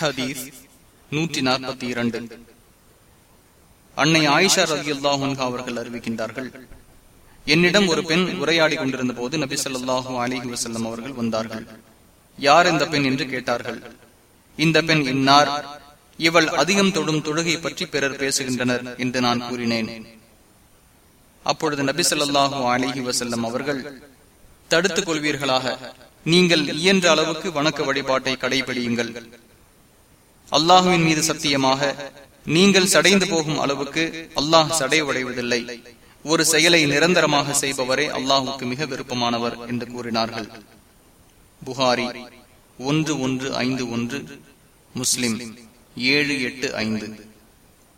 ஹதீஸ் நூற்றி நாற்பத்தி இரண்டு. அன்னை ஆயிஷா ரவி அவர்கள் அறிவிக்கின்றார்கள் என்னிடம் ஒரு பெண் உரையாடி கொண்டிருந்த போது நபி சொல்லாஹு அலிஹி வசல்லம் அவர்கள் வந்தார்கள். யார் இந்த பெண்? என்று கேட்டார்கள். இந்த பெண் இன்னார். இவள் அதிகம் தொடும் தொழுகை பற்றி பிறர் பேசுகின்றனர் என்று நான் கூறினேன். அப்பொழுது நபி சொல்லாஹு அலிஹி வசல்லம் அவர்கள் தடுத்துக் கொள்வீர்களாக. நீங்கள் இயன்ற அளவுக்கு வணக்க வழிபாட்டை கடைபிடியுங்கள். அல்லாஹுவின் மீது சத்தியமாக நீங்கள் சடைந்து போகும் அளவுக்கு அல்லாஹ் சடைவடைவதில்லை. ஒரு செயலை நிரந்தரமாக செய்பவரே அல்லாஹுக்கு மிக விருப்பமானவர் என்று கூறினார்கள். புகாரி ஒன்று ஒன்று ஐந்து ஒன்று முஸ்லிம் ஏழு எட்டு ஐந்து.